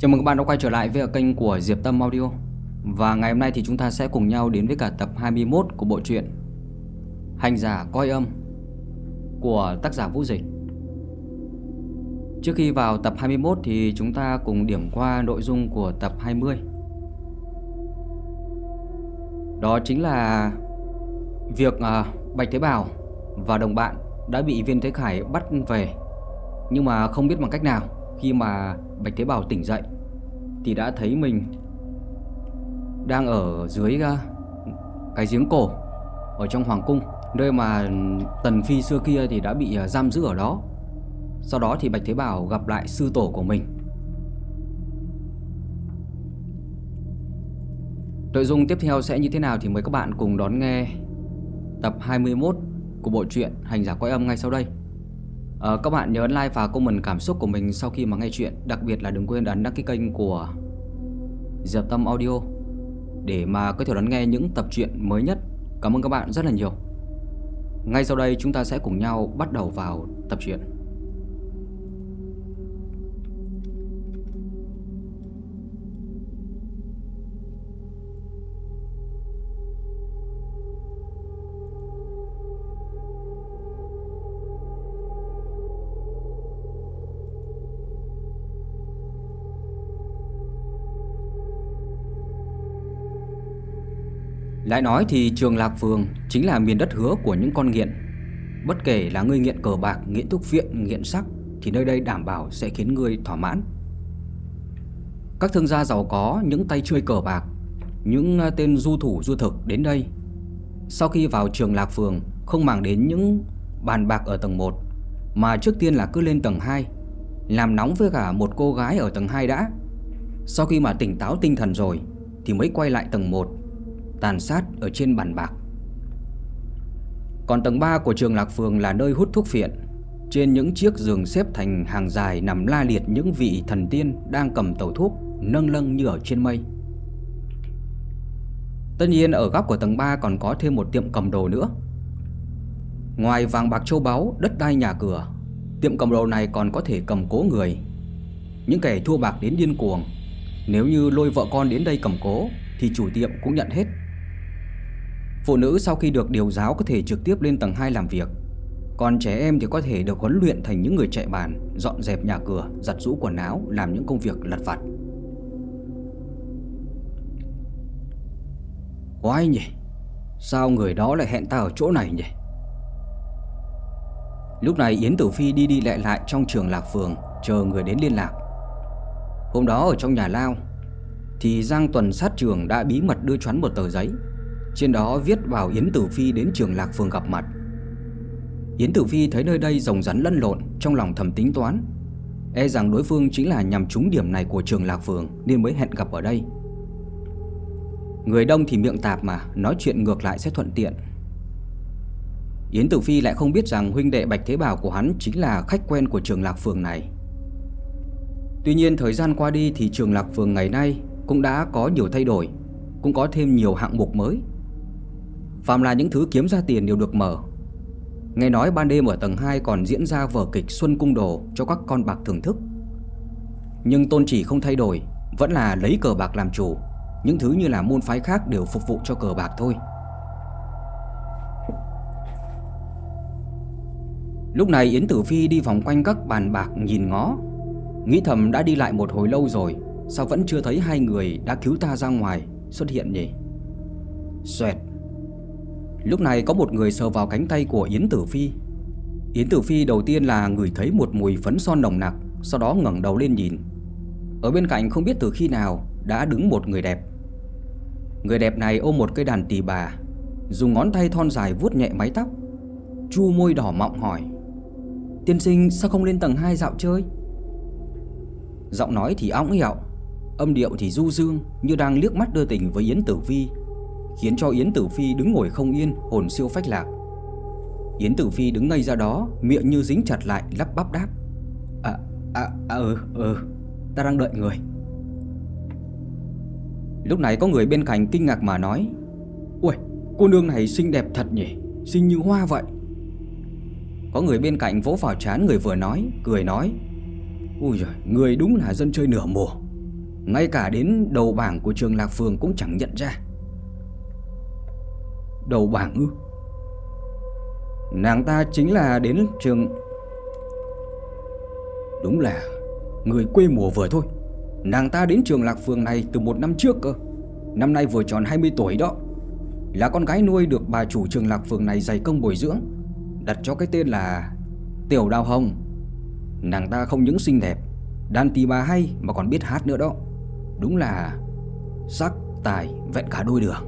Chào mừng các bạn đã quay trở lại với kênh của Diệp Tâm Audio. Và ngày hôm nay thì chúng ta sẽ cùng nhau đến với cả tập 21 của bộ truyện Hành giả coi âm của tác giả Vũ Dịch. Trước khi vào tập 21 thì chúng ta cùng điểm qua nội dung của tập 20 Đó chính là việc à, Bạch Thế Bảo và đồng bạn đã bị Viên Thế Khải bắt về, Nhưng mà không biết bằng cách nào khi mà Bạch tế bào tỉnh dậy, Thì đã thấy mình Đang ở dưới cái giếng cổ Ở trong Hoàng Cung, Nơi mà Tần Phi xưa kia thì đã bị à, giam giữ ở đó. Sau đó thì Bạch Thế Bảo gặp lại sư tổ của mình. Nội dung tiếp theo sẽ như thế nào thì mời các bạn cùng đón nghe Tập 21 của bộ truyện Hành giả quay âm ngay sau đây à, Các bạn nhớ like và comment cảm xúc của mình sau khi mà nghe chuyện Đặc biệt là đừng quên ấn đăng ký kênh của Diệp Tâm Audio Để mà có thể đón nghe những tập truyện mới nhất. Cảm ơn các bạn rất là nhiều. Ngay sau đây chúng ta sẽ cùng nhau bắt đầu vào tập truyện. Lại nói thì trường Lạc Phường chính là miền đất hứa của những con nghiện. Bất kể là người nghiện cờ bạc, nghiện thuốc viện, nghiện sắc Thì nơi đây đảm bảo sẽ khiến người thỏa mãn. Các thương gia giàu có, những tay chơi cờ bạc Những à, tên du thủ du thực đến đây. Sau khi vào trường Lạc Phường Không màng đến những bàn bạc ở tầng 1 Mà trước tiên là cứ lên tầng 2 Làm nóng với cả một cô gái ở tầng 2 đã. Sau khi mà tỉnh táo tinh thần rồi Thì mới quay lại tầng 1 tàn sát ở trên bàn bạc. Còn tầng 3 của trường Lạc Phường là nơi hút thuốc phiện. Trên những chiếc giường xếp thành hàng dài nằm la liệt những vị thần tiên đang cầm tàu thuốc nâng lâng như ở trên mây. Tất nhiên ở góc của tầng 3 còn có thêm một tiệm cầm đồ nữa. Ngoài vàng bạc châu báu, đất đai nhà cửa, tiệm cầm đồ này còn có thể cầm cố người. Những kẻ thua bạc đến điên cuồng, nếu như lôi vợ con đến đây cầm cố thì chủ tiệm cũng nhận hết. Phụ nữ sau khi được điều giáo có thể trực tiếp lên tầng 2 làm việc. Còn trẻ em thì có thể được huấn luyện thành những người chạy bàn Dọn dẹp nhà cửa, giặt rũ quần áo, làm những công việc lặt vặt. Quái nhỉ? Sao người đó lại hẹn ta ở chỗ này nhỉ? Lúc này Yến Tử Phi đi đi lại lại trong trường Lạc Phường Chờ người đến liên lạc. Hôm đó ở trong nhà lao Thì Giang Tuần sát trường đã bí mật đưa choán một tờ giấy trên đó viết vào Yến Tử Phi đến trường Lạc Phường gặp mặt. Yến Tử Phi thấy nơi đây rồng rắn lân lộn Trong lòng thầm tính toán. E rằng đối phương chính là nhằm trúng điểm này của trường Lạc Phường Nên mới hẹn gặp ở đây. Người đông thì miệng tạp mà Nói chuyện ngược lại sẽ thuận tiện. Yến Tử Phi lại không biết rằng huynh đệ Bạch Thế Bảo của hắn chính là khách quen của trường Lạc Phường này. Tuy nhiên thời gian qua đi thì trường Lạc Phường ngày nay cũng đã có nhiều thay đổi, cũng có thêm nhiều hạng mục mới. Phạm là những thứ kiếm ra tiền đều được mở. Nghe nói ban đêm ở tầng 2 còn diễn ra vở kịch Xuân Cung Đồ cho các con bạc thưởng thức. Nhưng tôn chỉ không thay đổi, Vẫn là lấy cờ bạc làm chủ. Những thứ như là môn phái khác đều phục vụ cho cờ bạc thôi. Lúc này Yến Tử Phi đi vòng quanh các bàn bạc nhìn ngó. Nghĩ thầm đã đi lại một hồi lâu rồi, Sao vẫn chưa thấy hai người đã cứu ta ra ngoài xuất hiện nhỉ? Xoẹt. Lúc này có một người sờ vào cánh tay của Yến Tử Phi. Yến Tử Phi đầu tiên là người thấy một mùi phấn son nồng nặc, Sau đó ngẩng đầu lên nhìn. Ở bên cạnh không biết từ khi nào Đã đứng một người đẹp. Người đẹp này ôm một cây đàn tỳ bà, Dùng ngón tay thon dài vuốt nhẹ mái tóc. Chu môi đỏ mọng hỏi, Tiên sinh, sao không lên tầng 2 dạo chơi? Giọng nói thì óng ẹo, Âm điệu thì du dương, Như đang liếc mắt đưa tình với Yến Tử Phi khiến cho Yến Tử Phi đứng ngồi không yên, hồn siêu phách lạc. Yến Tử Phi đứng ngây ra đó, miệng như dính chặt lại, lắp bắp đáp. À, à, à ừ, ừ, ta đang đợi người. Lúc này có người bên cạnh kinh ngạc mà nói Ui, cô nương này xinh đẹp thật nhỉ, xinh như hoa vậy. Có người bên cạnh vỗ vào chán người vừa nói, cười nói Ui giời, người đúng là dân chơi nửa mùa Ngay cả đến đầu bảng của trường Lạc Phường cũng chẳng nhận ra Đầu bảng ư? Nàng ta chính là đến trường Đúng là, Người quê mùa vừa thôi. Nàng ta đến trường Lạc Phường này từ một năm trước cơ. Năm nay vừa tròn 20 tuổi đó. Là con gái nuôi được bà chủ trường Lạc Phường này dày công bồi dưỡng, Đặt cho cái tên là Tiểu Đào Hồng. Nàng ta không những xinh đẹp Đàn tì bà hay mà còn biết hát nữa đó. Đúng là Sắc, tài, vẹn cả đôi đường.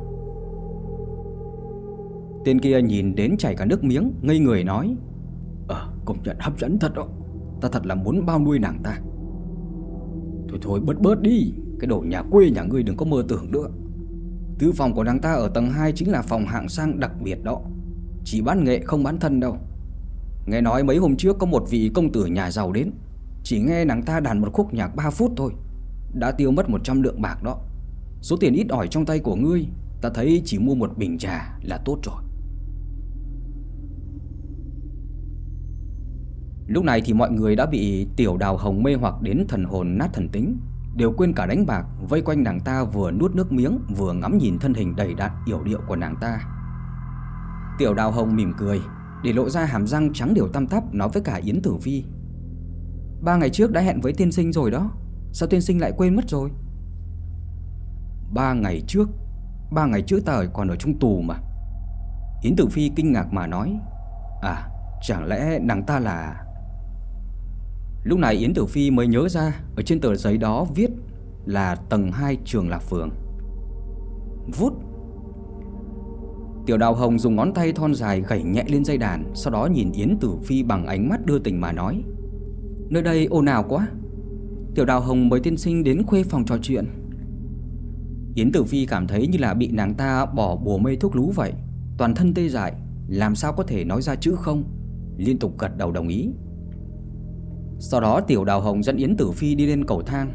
Tên kia nhìn đến chảy cả nước miếng, Ngây người nói Ờ công nhận hấp dẫn thật đó. Ta thật là muốn bao nuôi nàng ta. Thôi thôi, bớt bớt đi, Cái đồ nhà quê nhà ngươi đừng có mơ tưởng nữa. Tư phòng của nàng ta ở tầng 2 Chính là phòng hạng sang đặc biệt đó. Chỉ bán nghệ không bán thân đâu. Nghe nói mấy hôm trước có một vị công tử nhà giàu đến, Chỉ nghe nàng ta đàn một khúc nhạc 3 phút thôi, Đã tiêu mất 100 lượng bạc đó. Số tiền ít ỏi trong tay của ngươi, Ta thấy chỉ mua một bình trà là tốt rồi. Lúc này thì mọi người đã bị tiểu đào hồng mê hoặc đến thần hồn nát thần tính. Đều quên cả đánh bạc, Vây quanh nàng ta vừa nuốt nước miếng, Vừa ngắm nhìn thân hình đầy đặn, yểu điệu của nàng ta. Tiểu đào hồng mỉm cười, Để lộ ra hàm răng trắng đều tăm tắp Nói với cả Yến Tử Vi. Ba ngày trước đã hẹn với tiên sinh rồi đó, Sao tiên sinh lại quên mất rồi? Ba ngày trước, Ba ngày trước ta còn ở trong tù mà. Yến Tử Phi kinh ngạc mà nói À chẳng lẽ nàng ta là Lúc này Yến Tử Phi mới nhớ ra, Ở trên tờ giấy đó viết là tầng 2 trường Lạc Phường. Vút. Tiểu đào hồng dùng ngón tay thon dài gảy nhẹ lên dây đàn, Sau đó nhìn Yến Tử Phi bằng ánh mắt đưa tình mà nói, Nơi đây ồn ào quá. Tiểu đào hồng mời tiên sinh đến khuê phòng trò chuyện. Yến Tử Phi cảm thấy như là bị nàng ta bỏ bùa mê thuốc lú vậy, Toàn thân tê dại, Làm sao có thể nói ra chữ không, Liên tục gật đầu đồng ý sau đó Tiểu Đào Hồng dẫn Yến Tử Phi đi lên cầu thang.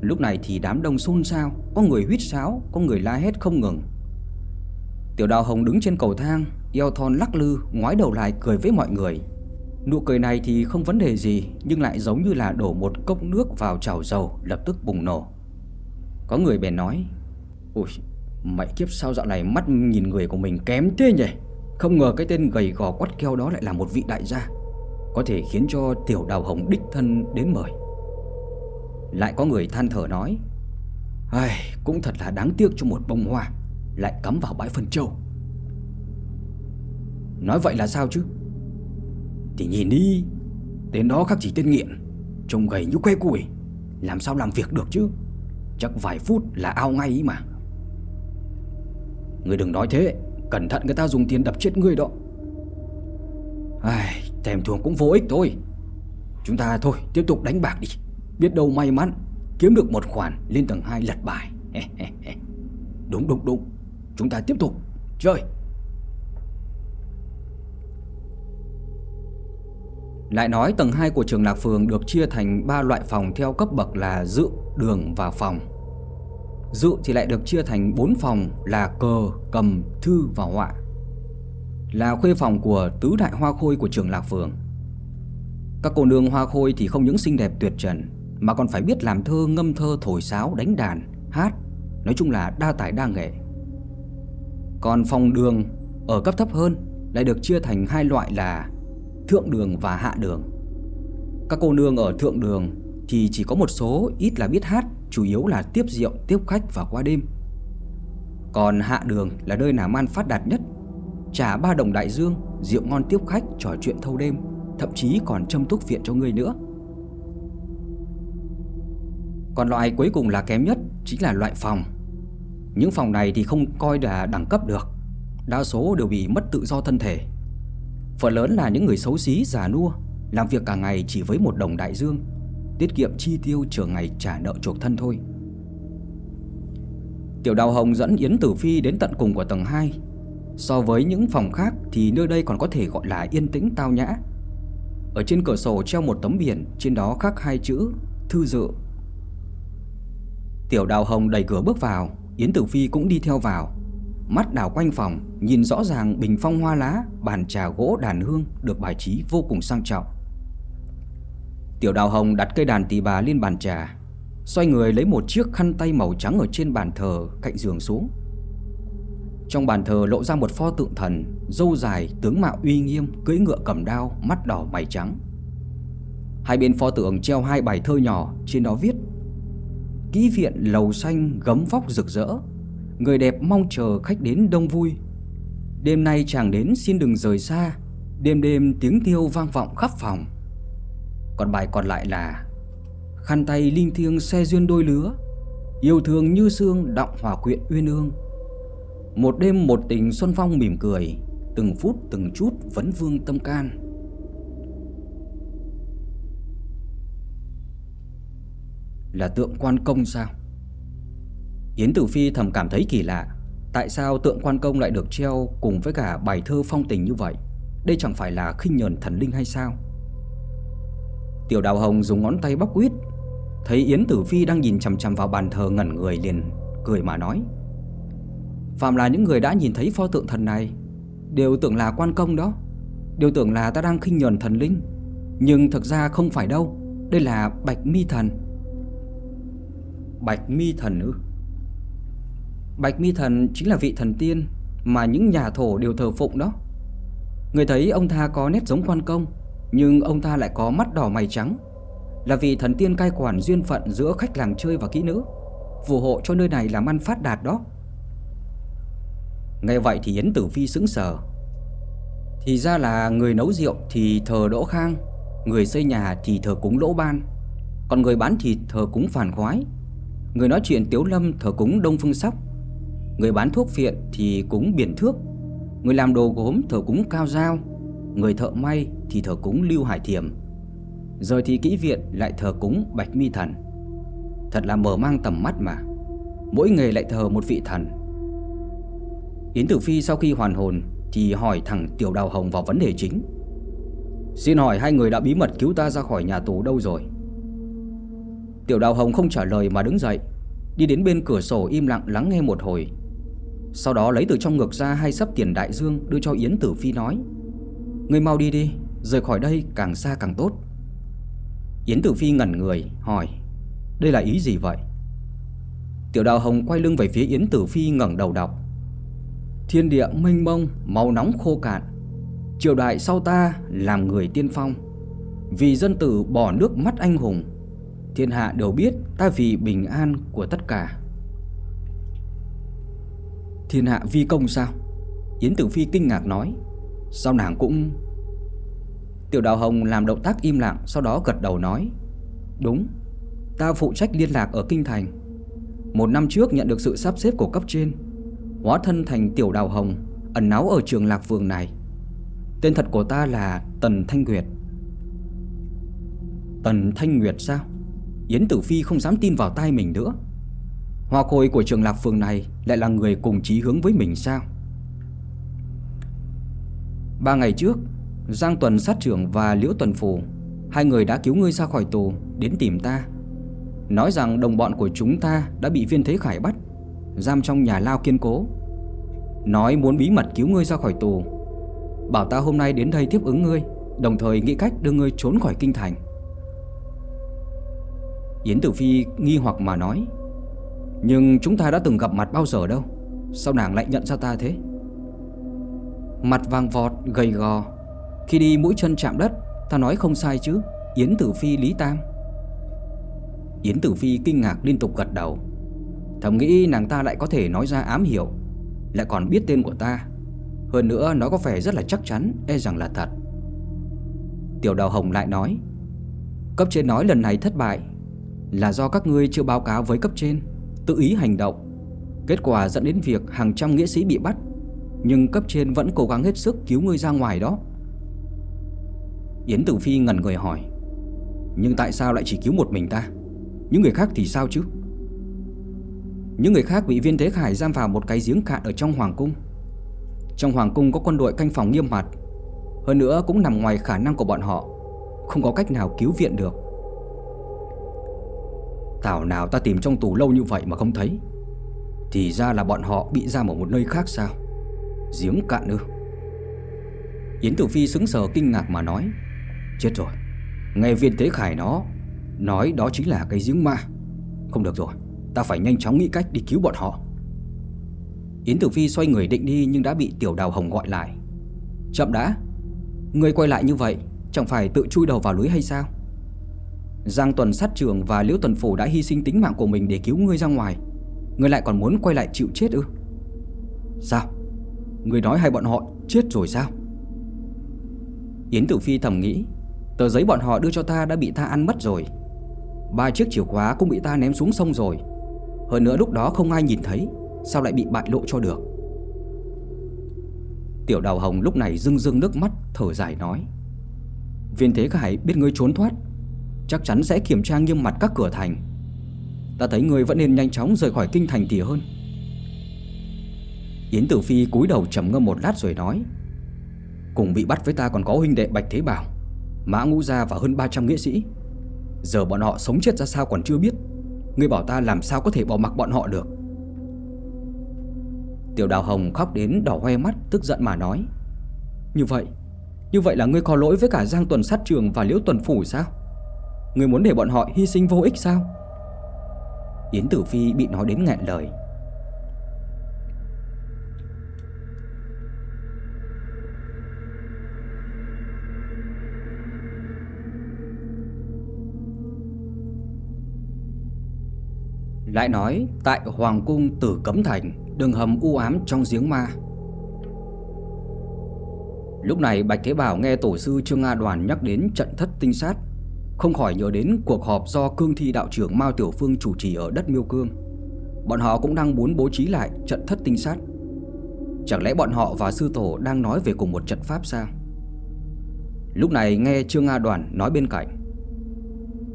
Lúc này thì đám đông xôn xao, Có người huýt sáo, Có người la hét không ngừng. Tiểu Đào Hồng đứng trên cầu thang, Eo thon lắc lư, Ngoái đầu lại cười với mọi người. Nụ cười này thì không vấn đề gì, Nhưng lại giống như là đổ một cốc nước vào chảo dầu, Lập tức bùng nổ. Có người bèn nói Ui mẹ kiếp sao dạo này mắt nhìn người của mình kém thế nhỉ? Không ngờ cái tên gầy gò quắt keo đó lại là một vị đại gia có thể khiến cho tiểu đào hồng đích thân đến mời. Lại có người than thở nói Ai, Cũng thật là đáng tiếc cho một bông hoa Lại cắm vào bãi phân châu. Nói vậy là sao chứ? Thì nhìn đi Tên đó khác chỉ tên nghiện Trông gầy như que củi Làm sao làm việc được chứ? Chắc vài phút là ao ngay ý mà. Người đừng nói thế Cẩn thận người ta dùng tiền đập chết người đó. Ai, Thèm thuồng cũng vô ích thôi. Chúng ta thôi tiếp tục đánh bạc đi. Biết đâu may mắn Kiếm được một khoản lên tầng 2 lật bài. Đúng đúng đúng. Chúng ta tiếp tục. Chơi. Lại nói tầng 2 của trường Lạc Phường được chia thành 3 loại phòng theo cấp bậc là dự, đường và phòng. Dự thì lại được chia thành 4 phòng là cờ, cầm, thư và họa là khuê phòng của tứ đại hoa khôi của trường Lạc Phường. Các cô nương hoa khôi thì không những xinh đẹp tuyệt trần mà còn phải biết làm thơ, ngâm thơ, thổi sáo, đánh đàn, hát, nói chung là đa tài đa nghệ. Còn phòng đường ở cấp thấp hơn lại được chia thành hai loại là thượng đường và hạ đường. Các cô nương ở thượng đường thì chỉ có một số ít là biết hát, chủ yếu là tiếp rượu, tiếp khách và qua đêm. Còn hạ đường là nơi làm ăn phát đạt nhất trà ba đồng đại dương, Rượu ngon tiếp khách, trò chuyện thâu đêm, Thậm chí còn châm thuốc viện cho ngươi nữa. Còn loại cuối cùng là kém nhất Chính là loại phòng. Những phòng này thì không coi là đẳng cấp được, Đa số đều bị mất tự do thân thể. Phần lớn là những người xấu xí, già nua, Làm việc cả ngày chỉ với một đồng đại dương, Tiết kiệm chi tiêu chờ ngày trả nợ chuộc thân thôi. Tiểu Đào Hồng dẫn Yến Tử Phi đến tận cùng của tầng 2 So với những phòng khác thì nơi đây còn có thể gọi là yên tĩnh tao nhã. Ở trên cửa sổ treo một tấm biển, trên đó khắc hai chữ thư dự. Tiểu Đào Hồng đẩy cửa bước vào, Yến Tử Phi cũng đi theo vào. Mắt đảo quanh phòng, nhìn rõ ràng bình phong hoa lá, bàn trà gỗ đàn hương được bài trí vô cùng sang trọng. Tiểu Đào Hồng đặt cây đàn tỳ bà lên bàn trà. Xoay người lấy một chiếc khăn tay màu trắng ở trên bàn thờ cạnh giường xuống trong bàn thờ lộ ra một pho tượng thần Dâu dài, tướng mạo uy nghiêm, cưỡi ngựa cầm đao, mắt đỏ mày trắng. Hai bên pho tượng treo hai bài thơ nhỏ Trên đó viết Ký viện lầu xanh gấm vóc rực rỡ Người đẹp mong chờ khách đến đông vui. Đêm nay chàng đến xin đừng rời xa Đêm đêm tiếng tiêu vang vọng khắp phòng. Còn bài còn lại là Khăn tay linh thiêng xe duyên đôi lứa Yêu thương như xương đọng hòa quyện uyên ương. Một đêm một tình xuân phong mỉm cười, Từng phút từng chút vấn vương tâm can. Là tượng quan công sao? Yến Tử Phi thầm cảm thấy kỳ lạ, Tại sao tượng quan công lại được treo cùng với cả bài thơ phong tình như vậy? Đây chẳng phải là khinh nhờn thần linh hay sao? Tiểu đào hồng dùng ngón tay bóc quýt, Thấy Yến Tử Phi đang nhìn chằm chằm vào bàn thờ ngẩn người liền Cười mà nói Phạm là những người đã nhìn thấy pho tượng thần này. Đều tưởng là quan công đó. Đều tưởng là ta đang khinh nhờn thần linh. Nhưng thực ra không phải đâu. Đây là Bạch Mi Thần. Bạch Mi Thần ư? Bạch Mi Thần chính là vị thần tiên Mà những nhà thổ đều thờ phụng đó. Người thấy ông ta có nét giống quan công Nhưng ông ta lại có mắt đỏ mày trắng. Là vì thần tiên cai quản duyên phận giữa khách làng chơi và kỹ nữ. Phù hộ cho nơi này làm ăn phát đạt đó Nghe vậy thì Yến Tử Phi sững sờ. Thì ra là người nấu rượu thì thờ Đỗ Khang, Người xây nhà thì thờ cúng Lỗ Ban. Còn người bán thịt thờ cúng Phản Khoái. Người nói chuyện Tiếu Lâm thờ cúng Đông Phương Sóc. Người bán thuốc phiện thì cúng biển thước. Người làm đồ gốm thờ cúng cao giao. Người thợ may thì thờ cúng lưu hải thiểm. Rồi thì kỹ viện lại thờ cúng bạch mi thần. Thật là mở mang tầm mắt mà. Mỗi nghề lại thờ một vị thần. Yến Tử Phi sau khi hoàn hồn Thì hỏi thẳng Tiểu Đào Hồng vào vấn đề chính. Xin hỏi hai người đã bí mật cứu ta ra khỏi nhà tù đâu rồi? Tiểu Đào Hồng không trả lời mà đứng dậy Đi đến bên cửa sổ im lặng lắng nghe một hồi. Sau đó lấy từ trong ngực ra hai sấp tiền đại dương đưa cho Yến Tử Phi nói người mau đi đi, rời khỏi đây càng xa càng tốt. Yến Tử Phi ngẩn người, hỏi Đây là ý gì vậy? Tiểu đào hồng quay lưng về phía Yến Tử Phi ngẩng đầu đọc. Thiên địa mênh mông, màu nóng khô cạn. Triều đại sau ta làm người tiên phong. Vì dân tử bỏ nước mắt anh hùng Thiên hạ đều biết ta vì bình an của tất cả. Thiên hạ vi công sao? Yến Tử Phi kinh ngạc nói. Sao nàng cũng Tiểu Đào Hồng làm động tác im lặng Sau đó gật đầu nói. Đúng Ta phụ trách liên lạc ở Kinh Thành. Một năm trước nhận được sự sắp xếp của cấp trên. Hóa thân thành Tiểu Đào Hồng Ẩn náu ở trường Lạc Vườn này. Tên thật của ta là Tần Thanh Nguyệt. Tần Thanh Nguyệt sao? Yến Tử Phi không dám tin vào tai mình nữa. Hoa khôi của trường Lạc Phường này lại là người cùng chí hướng với mình sao? Ba ngày trước, Giang Tuần sát trưởng và Liễu Tuần phủ, Hai người đã cứu ngươi ra khỏi tù Đến tìm ta. Nói rằng đồng bọn của chúng ta đã bị viên thế khải bắt. Giam trong nhà lao kiên cố. Nói muốn bí mật cứu ngươi ra khỏi tù, Bảo ta hôm nay đến đây tiếp ứng ngươi, Đồng thời nghĩ cách đưa ngươi trốn khỏi kinh thành. Yến Tử Phi nghi hoặc mà nói, nhưng chúng ta đã từng gặp mặt bao giờ đâu, Sao nàng lại nhận ra ta thế? Mặt vàng vọt, gầy gò. Khi đi mũi chân chạm đất, Ta nói không sai chứ, Yến Tử Phi Lý Tam Yến Tử Phi kinh ngạc liên tục gật đầu. Thầm nghĩ nàng ta lại có thể nói ra ám hiểu. Lại còn biết tên của ta. Hơn nữa, nó có vẻ rất là chắc chắn E rằng là thật. Tiểu đào hồng lại nói, Cấp trên nói lần này thất bại Là do các ngươi chưa báo cáo với cấp trên, tự ý hành động. Kết quả dẫn đến việc hàng trăm nghĩa sĩ bị bắt, Nhưng cấp trên vẫn cố gắng hết sức cứu ngươi ra ngoài đó. Yến Tử Phi ngẩn người hỏi, Nhưng tại sao lại chỉ cứu một mình ta? Những người khác thì sao chứ? Những người khác bị viên thế khải giam vào một cái giếng cạn ở trong hoàng cung. Trong hoàng cung có quân đội canh phòng nghiêm mặt Hơn nữa cũng nằm ngoài khả năng của bọn họ. Không có cách nào cứu viện được. Tảo nào ta tìm trong tù lâu như vậy mà không thấy? Thì ra là bọn họ bị giam ở một nơi khác sao? Giếng cạn ư? Yến Tử Phi xứng sờ kinh ngạc mà nói, Chết rồi. Nghe viên tế khải nó Nói đó chính là cái giếng ma. Không được rồi. Ta phải nhanh chóng nghĩ cách đi cứu bọn họ. Yến Tử Phi xoay người định đi Nhưng đã bị Tiểu Đào Hồng gọi lại. Chậm đã, Người quay lại như vậy Chẳng phải tự chui đầu vào lưới hay sao? Giang Tuần sát trường và Liễu Tuần Phủ đã hy sinh tính mạng của mình để cứu ngươi ra ngoài. Ngươi lại còn muốn quay lại chịu chết ư? Sao? Ngươi nói hai bọn họ chết rồi sao? Yến Tử Phi thầm nghĩ, Tờ giấy bọn họ đưa cho ta đã bị ta ăn mất rồi. Ba chiếc chìa khóa cũng bị ta ném xuống sông rồi. Hơn nữa lúc đó không ai nhìn thấy, Sao lại bị bại lộ cho được? Tiểu đào hồng lúc này rưng rưng nước mắt, Thở dài nói, Viên thế khải, biết ngươi trốn thoát, Chắc chắn sẽ kiểm tra nghiêm mặt các cửa thành. Ta thấy ngươi vẫn nên nhanh chóng rời khỏi kinh thành thì hơn. Yến Tử Phi cúi đầu trầm ngâm một lát rồi nói, Cùng bị bắt với ta còn có huynh đệ Bạch Thế Bảo, Mã Ngũ Gia và hơn 300 nghĩa sĩ. Giờ bọn họ sống chết ra sao còn chưa biết. Ngươi bảo ta làm sao có thể bỏ mặc bọn họ được? Tiểu Đào Hồng khóc đến đỏ hoe mắt, Tức giận mà nói, Như vậy Như vậy là ngươi có lỗi với cả Giang Tuần sát trường và Liễu Tuần Phủ sao? Ngươi muốn để bọn họ hy sinh vô ích sao? Yến Tử Phi bị nói đến nghẹn lời. Lại nói, tại Hoàng cung Tử Cấm Thành, Đường hầm u ám trong giếng ma. Lúc này Bạch Thế Bảo nghe tổ sư Trương A Đoàn nhắc đến trận thất tinh sát, Không khỏi nhớ đến cuộc họp do cương thi đạo trưởng Mao Tiểu Phương chủ trì ở đất Miêu Cương. Bọn họ cũng đang muốn bố trí lại trận thất tinh sát. Chẳng lẽ bọn họ và sư tổ đang nói về cùng một trận pháp sao? Lúc này nghe Trương A Đoàn nói bên cạnh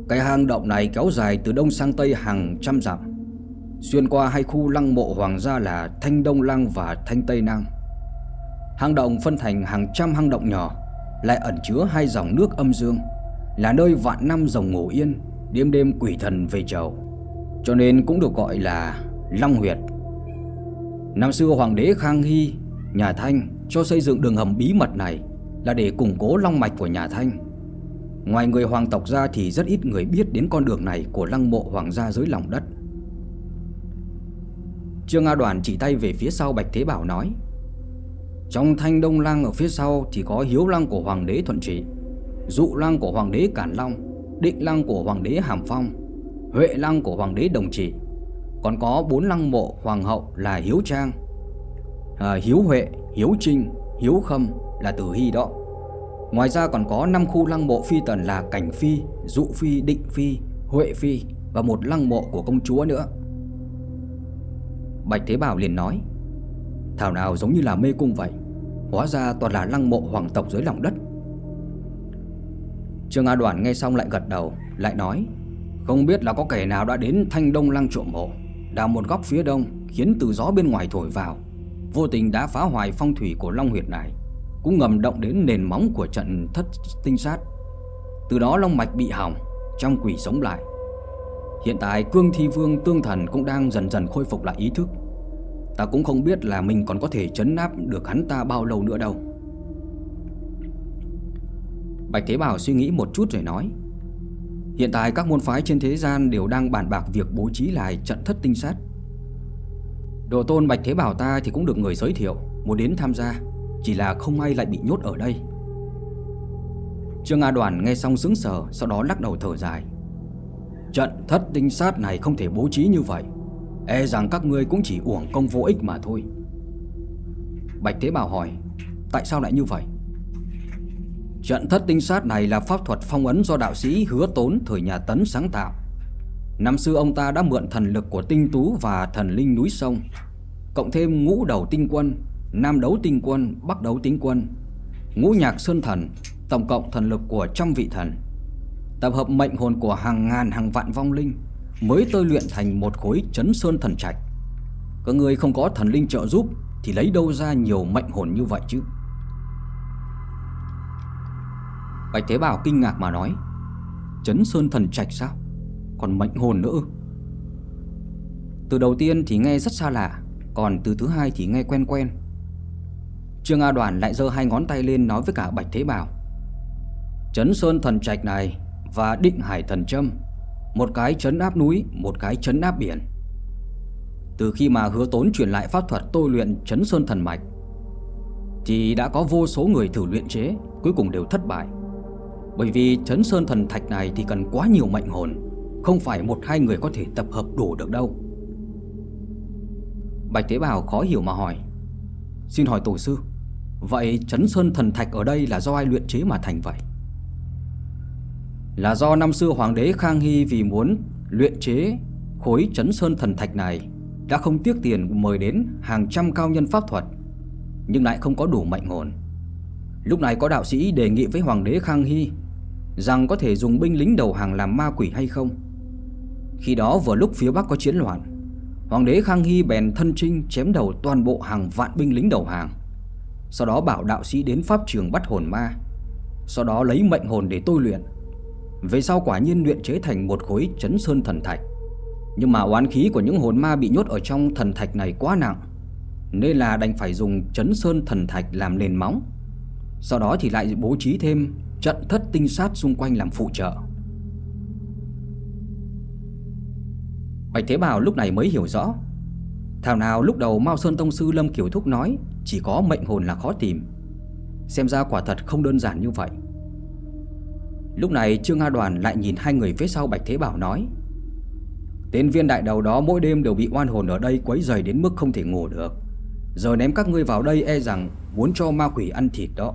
cái hang động này kéo dài từ đông sang tây hàng trăm dặm. Xuyên qua hai khu lăng mộ hoàng gia là Thanh Đông Lăng và Thanh Tây Năng Hang động phân thành hàng trăm hang động nhỏ, Lại ẩn chứa hai dòng nước âm dương, Là nơi vạn năm dòng ngủ yên, Đêm đêm quỷ thần về chầu, Cho nên cũng được gọi là Long Huyệt. Năm xưa Hoàng đế Khang Hy, Nhà Thanh, cho xây dựng đường hầm bí mật này Là để củng cố long mạch của nhà Thanh. Ngoài người hoàng tộc ra thì rất ít người biết đến con đường này của lăng mộ hoàng gia dưới lòng đất. Trương A Đoàn chỉ tay về phía sau Bạch Thế Bảo nói Trong thanh đông lăng ở phía sau thì có hiếu lăng của hoàng đế Thuận Trị Dụ lăng của hoàng đế Cản Long Định lăng của hoàng đế Hàm Phong Huệ lăng của hoàng đế Đồng Trị. Còn có bốn lăng mộ hoàng hậu là Hiếu Trang à, Hiếu Huệ, Hiếu Trinh, Hiếu Khâm là Tử Hy đó. Ngoài ra còn có 5 khu lăng mộ phi tần là Cảnh Phi, Dụ Phi, Định Phi, Huệ Phi và một lăng mộ của công chúa nữa. Bạch Thế Bảo liền nói Thảo nào giống như là mê cung vậy Hóa ra toàn là lăng mộ hoàng tộc dưới lòng đất. Trương A Đoàn nghe xong lại gật đầu Lại nói Không biết là có kẻ nào đã đến thanh đông lăng trộm mộ Đào một góc phía đông Khiến từ gió bên ngoài thổi vào. Vô tình đã phá hoại phong thủy của Long huyệt này cũng ngầm động đến nền móng của trận thất tinh sát. Từ đó long mạch bị hỏng, trong quỷ sống lại. Hiện tại Cương Thi Vương Tương Thần cũng đang dần dần khôi phục lại ý thức. Ta cũng không biết là mình còn có thể chấn áp được hắn ta bao lâu nữa đâu. Bạch Thế Bảo suy nghĩ một chút rồi nói Hiện tại các môn phái trên thế gian đều đang bàn bạc việc bố trí lại trận thất tinh sát Đồ tôn Bạch Thế Bảo ta thì cũng được người giới thiệu Muốn đến tham gia chỉ là không ai lại bị nhốt ở đây. Trương A Đoàn nghe xong sững sờ, Sau đó lắc đầu thở dài. Trận thất tinh sát này không thể bố trí như vậy. E rằng các ngươi cũng chỉ uổng công vô ích mà thôi. Bạch Thế Bảo hỏi, Tại sao lại như vậy? Trận thất tinh sát này là pháp thuật phong ấn do đạo sĩ hứa tốn thời nhà Tấn sáng tạo. Năm xưa ông ta đã mượn thần lực của tinh tú và thần linh núi sông, Cộng thêm ngũ đầu tinh quân Nam đấu tinh quân, Bắc đấu tinh quân Ngũ nhạc sơn thần Tổng cộng thần lực của trăm vị thần. Tập hợp mệnh hồn của hàng ngàn hàng vạn vong linh Mới tôi luyện thành một khối chấn sơn thần trạch. Có người không có thần linh trợ giúp Thì lấy đâu ra nhiều mệnh hồn như vậy chứ? Bạch Thế Bảo kinh ngạc mà nói Chấn sơn thần trạch sao? Còn mệnh hồn nữa Từ đầu tiên thì nghe rất xa lạ Còn từ thứ hai thì nghe quen quen. Trương A Đoàn lại giơ hai ngón tay lên nói với cả Bạch Thế Bảo. Trấn Sơn Thần Trạch này và Định Hải Thần Trâm Một cái chấn áp núi, Một cái chấn áp biển. Từ khi mà hứa tốn truyền lại pháp thuật tôi luyện chấn sơn thần mạch, Thì đã có vô số người thử luyện chế, Cuối cùng đều thất bại. Bởi vì chấn sơn thần thạch này thì cần quá nhiều mệnh hồn, Không phải một hai người có thể tập hợp đủ được đâu. Bạch Tế Bào khó hiểu mà hỏi. Xin hỏi tổ sư Vậy chấn sơn thần thạch ở đây là do ai luyện chế mà thành vậy? Là do năm xưa hoàng đế Khang Hy vì muốn luyện chế khối chấn sơn thần thạch này Đã không tiếc tiền mời đến hàng trăm cao nhân pháp thuật, Nhưng lại không có đủ mạnh hồn. Lúc này có đạo sĩ đề nghị với hoàng đế Khang Hy Rằng có thể dùng binh lính đầu hàng làm ma quỷ hay không. Khi đó vừa lúc phía Bắc có chiến loạn, Hoàng đế Khang Hy bèn thân trinh chém đầu toàn bộ hàng vạn binh lính đầu hàng. Sau đó bảo đạo sĩ đến pháp trường bắt hồn ma. Sau đó lấy mệnh hồn để tôi luyện. Về sau quả nhiên luyện chế thành một khối chấn sơn thần thạch. Nhưng mà oán khí của những hồn ma bị nhốt ở trong thần thạch này quá nặng, Nên là đành phải dùng chấn sơn thần thạch làm nền móng. Sau đó thì lại bố trí thêm trận thất tinh sát xung quanh làm phụ trợ. Bạch Thế Bảo lúc này mới hiểu rõ. Thảo nào lúc đầu Mao Sơn Tông Sư Lâm kiểu Thúc nói chỉ có mệnh hồn là khó tìm. Xem ra quả thật không đơn giản như vậy. Lúc này Trương A Đoàn lại nhìn hai người phía sau Bạch Thế Bảo nói, Tên viên đại đầu đó mỗi đêm đều bị oan hồn ở đây quấy dày đến mức không thể ngủ được. Giờ ném các ngươi vào đây e rằng muốn cho ma quỷ ăn thịt đó.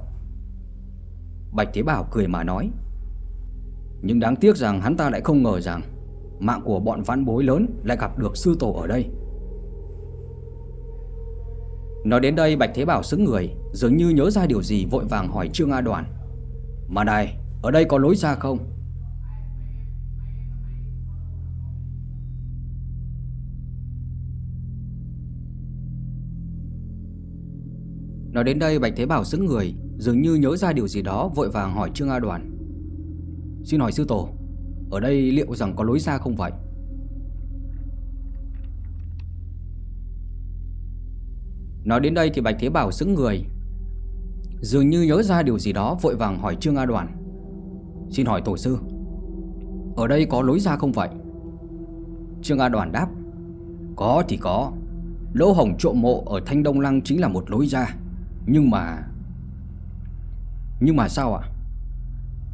Bạch Thế Bảo cười mà nói, Nhưng đáng tiếc rằng hắn ta lại không ngờ rằng Mạng của bọn vãn bối lớn lại gặp được sư tổ ở đây. Nói đến đây Bạch Thế Bảo xứng người, Dường như nhớ ra điều gì vội vàng hỏi Trương A Đoàn. Mà này, Ở đây có lối ra không? Nói đến đây Bạch Thế Bảo xứng người, Dường như nhớ ra điều gì đó Vội vàng hỏi Trương A Đoàn. Xin hỏi sư tổ, ở đây liệu rằng có lối ra không vậy? Nói đến đây thì Bạch Thế Bảo sững người. Dường như nhớ ra điều gì đó, Vội vàng hỏi Trương A Đoàn. Xin hỏi tổ sư, Ở đây có lối ra không vậy? Trương A Đoàn đáp, Có thì có. Lỗ hồng trộm mộ ở Thanh Đông Lăng chính là một lối ra. Nhưng mà Nhưng mà sao ạ?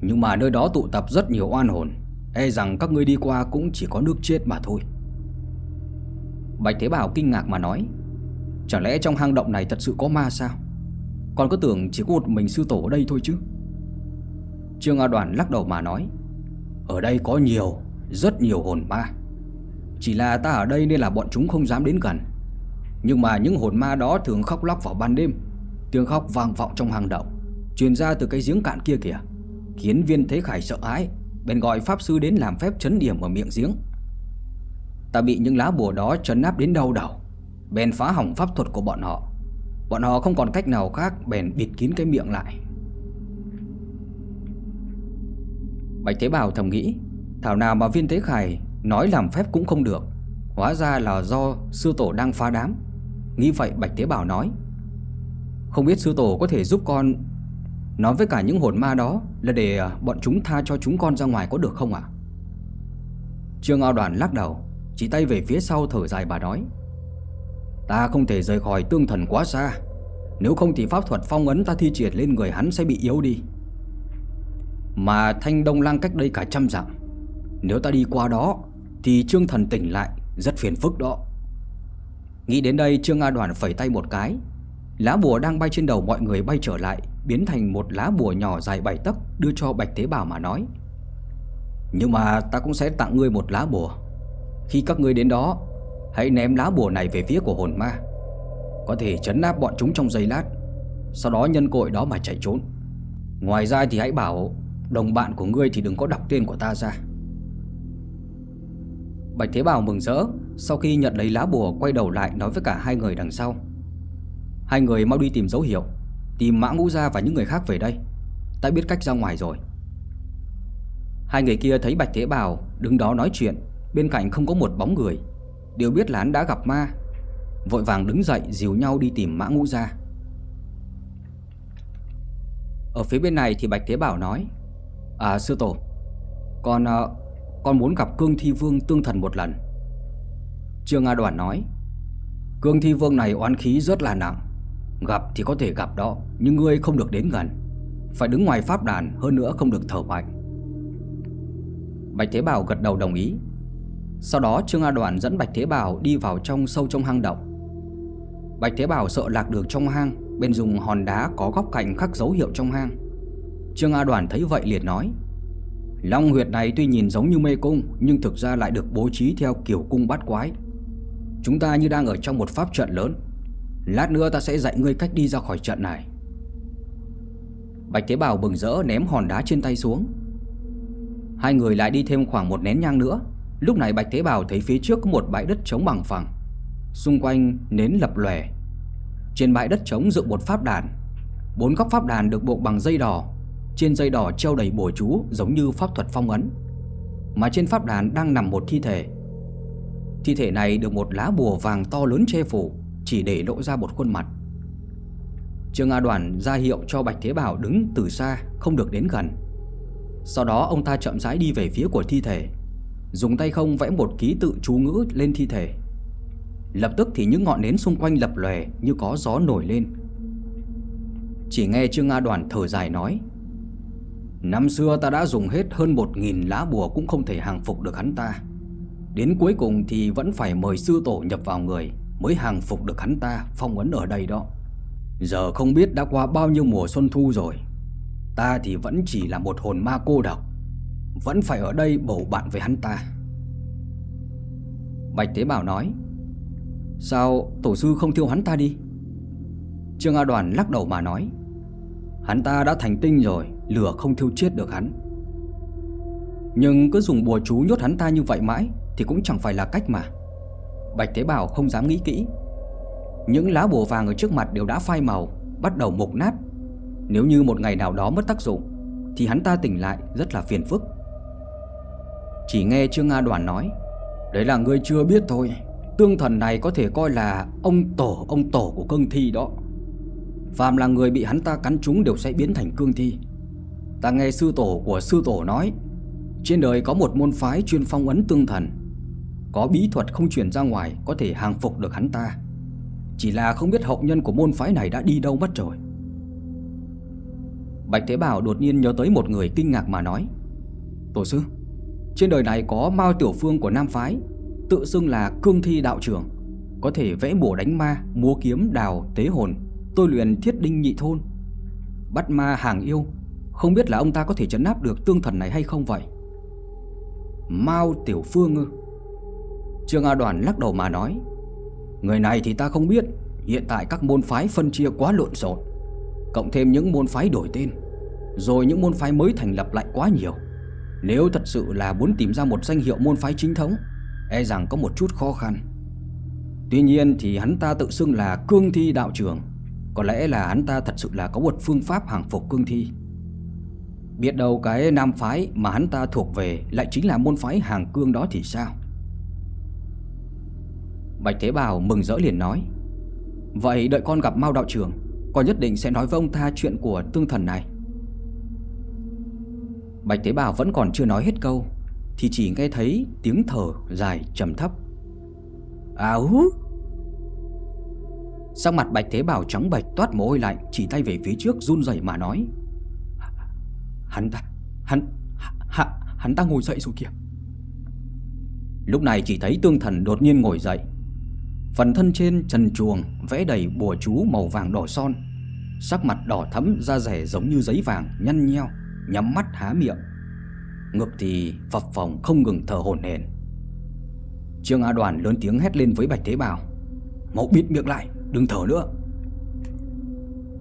Nhưng mà nơi đó tụ tập rất nhiều oan hồn. E rằng các ngươi đi qua cũng chỉ có nước chết mà thôi. Bạch Thế Bảo kinh ngạc mà nói chả lẽ trong hang động này thật sự có ma sao? Còn cứ tưởng chỉ có một mình sư tổ ở đây thôi chứ. Trương A Đoàn lắc đầu mà nói, Ở đây có nhiều, Rất nhiều hồn ma. Chỉ là ta ở đây nên là bọn chúng không dám đến gần. Nhưng mà những hồn ma đó thường khóc lóc vào ban đêm, Tiếng khóc vang vọng trong hang động, Truyền ra từ cái giếng cạn kia kìa, Khiến viên thế khải sợ ái Bèn gọi pháp sư đến làm phép chấn điểm ở miệng giếng. Ta bị những lá bùa đó chấn áp đến đau đầu. Bèn phá hỏng pháp thuật của bọn họ. Bọn họ không còn cách nào khác Bèn bịt kín cái miệng lại. Bạch Thế Bảo thầm nghĩ, Thảo nào mà viên Thế Khải Nói làm phép cũng không được, Hóa ra là do sư tổ đang phá đám. Nghĩ vậy Bạch Thế Bảo nói, Không biết sư tổ có thể giúp con Nói với cả những hồn ma đó Là để à, bọn chúng tha cho chúng con ra ngoài có được không ạ? Trương Ao Đoàn lắc đầu, Chỉ tay về phía sau thở dài bà nói Ta không thể rời khỏi tương thần quá xa. Nếu không thì pháp thuật phong ấn ta thi triển lên người hắn sẽ bị yếu đi. Mà thanh đông lang cách đây cả trăm dặm, Nếu ta đi qua đó Thì trương thần tỉnh lại, Rất phiền phức đó. Nghĩ đến đây Trương A Đoàn phẩy tay một cái. Lá bùa đang bay trên đầu mọi người bay trở lại, Biến thành một lá bùa nhỏ dài bảy tấc Đưa cho Bạch Tế Bảo mà nói. Nhưng mà ta cũng sẽ tặng ngươi một lá bùa. Khi các ngươi đến đó Hãy ném lá bùa này về phía của hồn ma. Có thể chấn áp bọn chúng trong giây lát, Sau đó nhân cội đó mà chạy trốn. Ngoài ra thì hãy bảo Đồng bạn của ngươi thì đừng có đọc tên của ta ra. Bạch Thế Bảo mừng rỡ Sau khi nhận lấy lá bùa, Quay đầu lại nói với cả hai người đằng sau. Hai người mau đi tìm dấu hiệu, Tìm mã ngũ ra và những người khác về đây. Ta biết cách ra ngoài rồi. Hai người kia thấy Bạch Thế Bảo Đứng đó nói chuyện, Bên cạnh không có một bóng người. Đều biết là hắn đã gặp ma. Vội vàng đứng dậy dìu nhau đi tìm mã ngũ ra Ở phía bên này thì Bạch Thế Bảo nói À sư tổ, Con ờ, Con muốn gặp Cương Thi Vương tương thần một lần. Trương A Đoàn nói, Cương Thi Vương này oán khí rất là nặng, Gặp thì có thể gặp đó, Nhưng ngươi không được đến gần, Phải đứng ngoài pháp đàn, hơn nữa không được thở mạnh Bạch Thế Bảo gật đầu đồng ý. Sau đó Trương A Đoàn dẫn Bạch Thế Bảo đi vào trong sâu trong hang động. Bạch Thế Bảo sợ lạc đường trong hang, Bên dùng hòn đá có góc cạnh khắc dấu hiệu trong hang. Trương A Đoàn thấy vậy liền nói, Long huyệt này tuy nhìn giống như mê cung, Nhưng thực ra lại được bố trí theo kiểu cung bát quái. Chúng ta như đang ở trong một pháp trận lớn. Lát nữa ta sẽ dạy ngươi cách đi ra khỏi trận này. Bạch Thế Bảo bừng rỡ ném hòn đá trên tay xuống. Hai người lại đi thêm khoảng một nén nhang nữa. Lúc này Bạch Thế Bảo thấy phía trước có một bãi đất trống bằng phẳng. Xung quanh nến lập lòe. Trên bãi đất trống dựng một pháp đàn. Bốn góc pháp đàn được buộc bằng dây đỏ. Trên dây đỏ treo đầy bùa chú giống như pháp thuật phong ấn. Mà trên pháp đàn đang nằm một thi thể. Thi thể này được một lá bùa vàng to lớn che phủ, Chỉ để lộ ra một khuôn mặt. Trương A Đoàn ra hiệu cho Bạch Thế Bảo đứng từ xa, Không được đến gần. Sau đó ông ta chậm rãi đi về phía của thi thể. Dùng tay không vẽ một ký tự chú ngữ lên thi thể. Lập tức thì những ngọn nến xung quanh lập lòe như có gió nổi lên. Chỉ nghe Trương A Đoàn thở dài nói, Năm xưa ta đã dùng hết hơn một nghìn lá bùa cũng không thể hàng phục được hắn ta. Đến cuối cùng thì vẫn phải mời sư tổ nhập vào người Mới hàng phục được hắn ta, phong ấn ở đây đó. Giờ không biết đã qua bao nhiêu mùa xuân thu rồi. Ta thì vẫn chỉ là một hồn ma cô độc. Vẫn phải ở đây bầu bạn với hắn ta. Bạch Tế Bảo nói, Sao tổ sư không thiêu hắn ta đi? Trương A Đoàn lắc đầu mà nói, Hắn ta đã thành tinh rồi, Lửa không thiêu chết được hắn. Nhưng cứ dùng bùa chú nhốt hắn ta như vậy mãi Thì cũng chẳng phải là cách mà. Bạch Tế Bảo không dám nghĩ kỹ. Những lá bùa vàng ở trước mặt đều đã phai màu, Bắt đầu mục nát. Nếu như một ngày nào đó mất tác dụng, Thì hắn ta tỉnh lại rất là phiền phức. Chỉ nghe Trương A Đoàn nói, Đấy là ngươi chưa biết thôi, Tương thần này có thể coi là ông tổ ông tổ của cương thi đó. Phàm là người bị hắn ta cắn trúng đều sẽ biến thành cương thi. Ta nghe sư tổ của sư tổ nói, Trên đời có một môn phái chuyên phong ấn tương thần. Có bí thuật không truyền ra ngoài có thể hàng phục được hắn ta. Chỉ là không biết hậu nhân của môn phái này đã đi đâu mất rồi. Bạch Thế Bảo đột nhiên nhớ tới một người kinh ngạc mà nói, Tổ sư trên đời này có Mao Tiểu Phương của Nam Phái, Tự xưng là cương thi đạo trưởng, Có thể vẽ bổ đánh ma, Múa kiếm, đào, tế hồn. Tôi luyện thiết đinh nhị thôn. Bắt ma hàng yêu, Không biết là ông ta có thể chấn áp được tương thần này hay không vậy? Mao Tiểu Phương ư? Trương A Đoàn lắc đầu mà nói, Người này thì ta không biết, Hiện tại các môn phái phân chia quá lộn xộn, Cộng thêm những môn phái đổi tên, Rồi những môn phái mới thành lập lại quá nhiều. Nếu thật sự là muốn tìm ra một danh hiệu môn phái chính thống E rằng có một chút khó khăn. Tuy nhiên thì hắn ta tự xưng là cương thi đạo trưởng Có lẽ là hắn ta thật sự là có một phương pháp hàng phục cương thi. Biết đâu cái nam phái mà hắn ta thuộc về Lại chính là môn phái hàng cương đó thì sao? Bạch Thế Bảo mừng rỡ liền nói, Vậy đợi con gặp Mao đạo trưởng Con nhất định sẽ nói với ông ta chuyện của tương thần này. Bạch Thế Bảo vẫn còn chưa nói hết câu thì chỉ nghe thấy tiếng thở dài trầm thấp. À hú! Sắc mặt Bạch Thế Bảo trắng bạch toát mồ hôi lạnh Chỉ tay về phía trước run rẩy mà nói Hắn ta Hắn Hắn, hắn ta ngồi dậy rồi kìa. Lúc này chỉ thấy tương thần đột nhiên ngồi dậy. Phần thân trên trần chuồng Vẽ đầy bùa chú màu vàng đỏ son Sắc mặt đỏ thẫm da rẻ giống như giấy vàng Nhăn nheo. Nhắm mắt há miệng. Ngực thì phập phồng không ngừng thở hổn hển. Trương A Đoàn lớn tiếng hét lên với Bạch Thế Bảo Mau bịt miệng lại, Đừng thở nữa.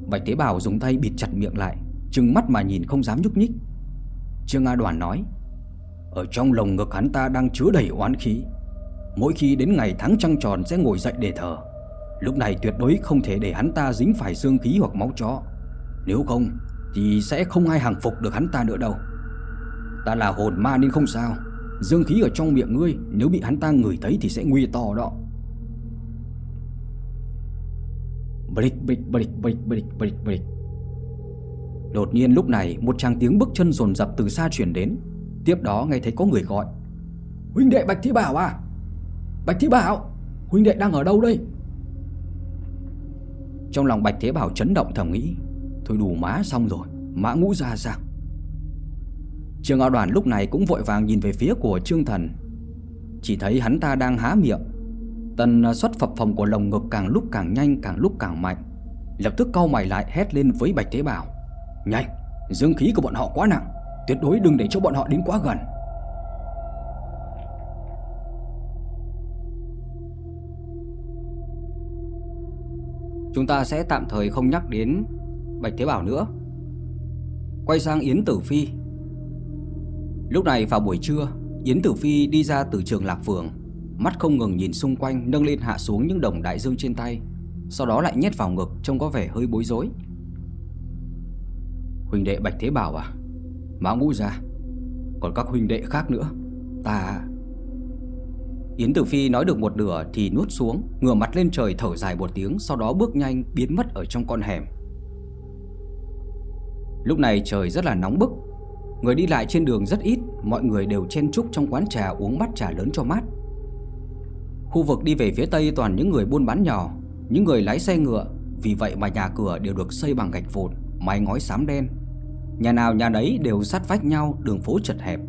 Bạch Thế Bảo dùng tay bịt chặt miệng lại, Trừng mắt mà nhìn không dám nhúc nhích. Trương A Đoàn nói, Ở trong lồng ngực hắn ta đang chứa đầy oán khí. Mỗi khi đến ngày tháng trăng tròn sẽ ngồi dậy để thở. Lúc này tuyệt đối không thể để hắn ta dính phải xương khí hoặc máu chó. Nếu không thì sẽ không ai hàng phục được hắn ta nữa đâu. Ta là hồn ma nên không sao. Dương khí ở trong miệng ngươi, Nếu bị hắn ta ngửi thấy thì sẽ nguy to đó. Brick brick brick brick brick brick brick Đột nhiên lúc này, Một tràng tiếng bước chân dồn dập từ xa chuyển đến. Tiếp đó nghe thấy có người gọi. Huynh đệ Bạch Thế Bảo à? Bạch Thế Bảo, Huynh đệ đang ở đâu đây? Trong lòng Bạch Thế Bảo chấn động thầm nghĩ. Thôi đủ má xong rồi Mã ngũ ra sao? Trương Ngạo Đoàn lúc này cũng vội vàng nhìn về phía của Trương Thần. Chỉ thấy hắn ta đang há miệng. Tần à, xuất phập phòng của lồng ngực càng lúc càng nhanh càng lúc càng mạnh. Lập tức cau mày lại hét lên với Bạch Thế Bảo Nhanh, dương khí của bọn họ quá nặng Tuyệt đối đừng để cho bọn họ đến quá gần. Chúng ta sẽ tạm thời không nhắc đến Bạch Thế Bảo nữa. Quay sang Yến Tử Phi. Lúc này vào buổi trưa, Yến Tử Phi đi ra từ trường Lạc Phường, Mắt không ngừng nhìn xung quanh Nâng lên hạ xuống những đồng đại dương trên tay, Sau đó lại nhét vào ngực Trông có vẻ hơi bối rối. Huynh đệ Bạch Thế Bảo à má ngũ ra. Còn các huynh đệ khác nữa, Ta à. Yến Tử Phi nói được một nửa thì nuốt xuống, Ngửa mặt lên trời thở dài một tiếng, Sau đó bước nhanh biến mất ở trong con hẻm. Lúc này trời rất là nóng bức. Người đi lại trên đường rất ít, Mọi người đều chen chúc trong quán trà uống bát trà lớn cho mát. Khu vực đi về phía tây toàn những người buôn bán nhỏ, Những người lái xe ngựa, Vì vậy mà nhà cửa đều được xây bằng gạch vụn, Mái ngói xám đen. Nhà nào nhà đấy đều sát vách nhau, Đường phố chật hẹp.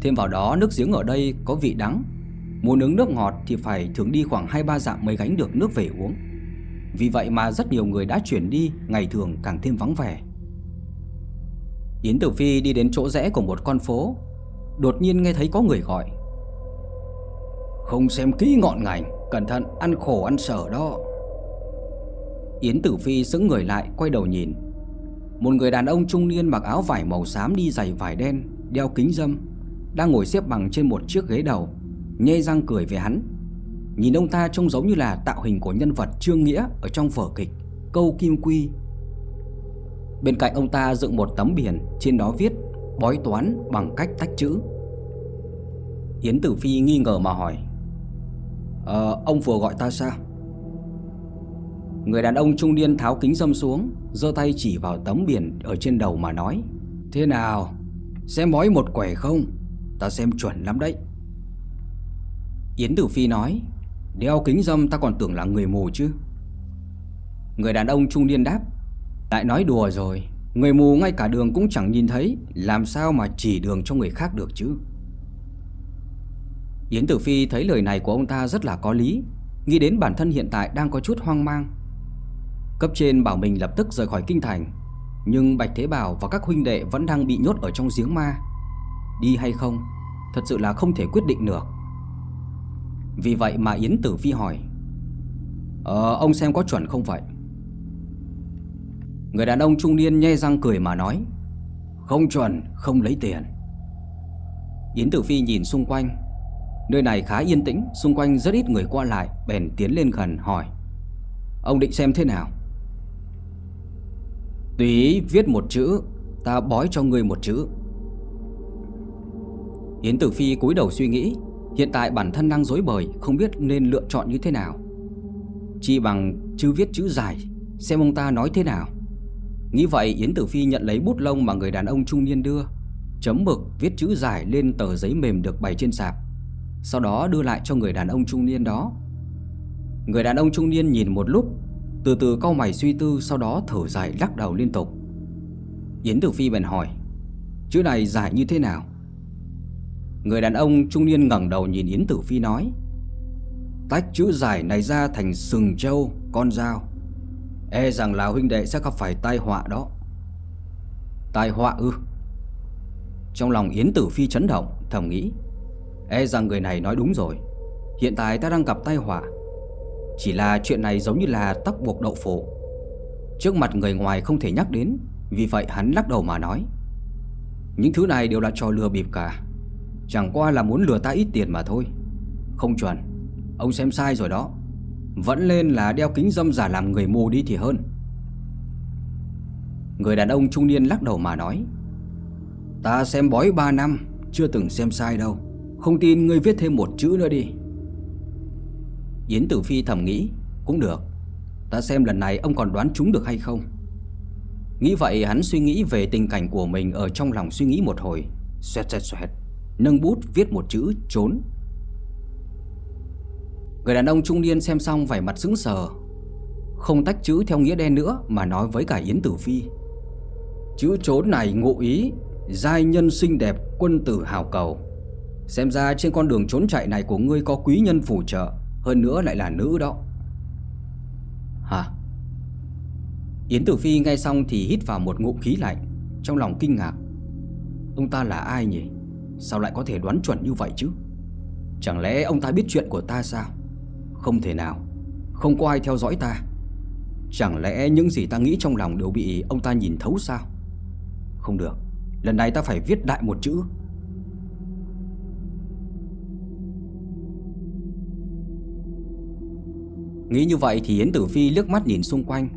Thêm vào đó, nước giếng ở đây có vị đắng. Muốn nướng nước ngọt thì phải thường đi khoảng 2-3 dặm mới gánh được nước về uống. Vì vậy mà rất nhiều người đã chuyển đi, Ngày thường càng thêm vắng vẻ. Yến Tử Phi đi đến chỗ rẽ của một con phố, Đột nhiên nghe thấy có người gọi. Không xem kỹ ngọn ngành, Cẩn thận ăn khổ ăn sở đó. Yến Tử Phi sững người lại, quay đầu nhìn. Một người đàn ông trung niên mặc áo vải màu xám đi giày vải đen, Đeo kính dâm, Đang ngồi xếp bằng trên một chiếc ghế đầu Nhê răng cười về hắn. Nhìn ông ta trông giống như là tạo hình của nhân vật Trương Nghĩa Ở trong vở kịch Câu Kim Quy. Bên cạnh ông ta dựng một tấm biển, Trên đó viết, bói toán bằng cách tách chữ. Yến Tử Phi nghi ngờ mà hỏi Ờ ông vừa gọi ta sao? Người đàn ông trung niên tháo kính dâm xuống, giơ tay chỉ vào tấm biển ở trên đầu mà nói, Thế nào, Xem bói một quẻ không? Ta xem chuẩn lắm đấy. Yến Tử Phi nói, Đeo kính dâm ta còn tưởng là người mù chứ. Người đàn ông trung niên đáp lại nói đùa rồi, Người mù ngay cả đường cũng chẳng nhìn thấy, Làm sao mà chỉ đường cho người khác được chứ? Yến Tử Phi thấy lời này của ông ta rất là có lý, Nghĩ đến bản thân hiện tại đang có chút hoang mang. Cấp trên bảo mình lập tức rời khỏi kinh thành, Nhưng Bạch Thế Bảo và các huynh đệ vẫn đang bị nhốt ở trong giếng ma. Đi hay không, Thật sự là không thể quyết định được. Vì vậy mà Yến Tử Phi hỏi Ờ ông xem có chuẩn không vậy? Người đàn ông trung niên nhe răng cười mà nói Không chuẩn, không lấy tiền. Yến Tử Phi nhìn xung quanh. Nơi này khá yên tĩnh Xung quanh rất ít người qua lại Bèn tiến lên gần hỏi Ông định xem thế nào? Tùy ý viết một chữ Ta bói cho người một chữ. Yến Tử Phi cúi đầu suy nghĩ Hiện tại bản thân đang dối bời Không biết nên lựa chọn như thế nào. Chỉ bằng chứ viết chữ dài Xem ông ta nói thế nào. Nghĩ vậy Yến Tử Phi nhận lấy bút lông mà người đàn ông trung niên đưa. Chấm mực viết chữ dài lên tờ giấy mềm được bày trên sạp. Sau đó đưa lại cho người đàn ông trung niên đó. Người đàn ông trung niên nhìn một lúc Từ từ cau mày suy tư Sau đó thở dài lắc đầu liên tục. Yến Tử Phi bèn hỏi Chữ này dài như thế nào? Người đàn ông trung niên ngẩng đầu nhìn Yến Tử Phi nói Tách chữ dài này ra thành sừng trâu, con dao. E rằng là huynh đệ sẽ gặp phải tai họa đó. Tai họa ư? Trong lòng Yến Tử Phi chấn động, Thầm nghĩ. E rằng người này nói đúng rồi. Hiện tại ta đang gặp tai họa. Chỉ là chuyện này giống như là tóc buộc đậu phụ Trước mặt người ngoài không thể nhắc đến, Vì vậy hắn lắc đầu mà nói. Những thứ này đều là trò lừa bịp cả. Chẳng qua là muốn lừa ta ít tiền mà thôi. Không chuẩn. Ông xem sai rồi đó vẫn lên là đeo kính dâm giả làm người mù đi thì hơn. Người đàn ông trung niên lắc đầu mà nói, Ta xem bói 3 năm, Chưa từng xem sai đâu. Không tin ngươi viết thêm một chữ nữa đi. Yến Tử Phi thầm nghĩ, Cũng được, Ta xem lần này ông còn đoán chúng được hay không? Nghĩ vậy, hắn suy nghĩ về tình cảnh của mình Ở trong lòng suy nghĩ một hồi, Xoẹt xoẹt xoẹt, Nâng bút viết một chữ, trốn. Người đàn ông trung niên xem xong vẻ mặt sững sờ, Không tách chữ theo nghĩa đen nữa Mà nói với cả Yến Tử Phi Chữ trốn này ngụ ý Giai nhân xinh đẹp quân tử hào cầu Xem ra trên con đường trốn chạy này của ngươi có quý nhân phù trợ, Hơn nữa lại là nữ đó Hả? Yến Tử Phi nghe xong thì hít vào một ngụm khí lạnh, Trong lòng kinh ngạc Ông ta là ai nhỉ? Sao lại có thể đoán chuẩn như vậy chứ? Chẳng lẽ ông ta biết chuyện của ta sao? Không thể nào. Không có ai theo dõi ta. Chẳng lẽ những gì ta nghĩ trong lòng đều bị ông ta nhìn thấu sao? Không được. Lần này ta phải viết đại một chữ. Nghĩ như vậy thì Yến Tử Phi liếc mắt nhìn xung quanh.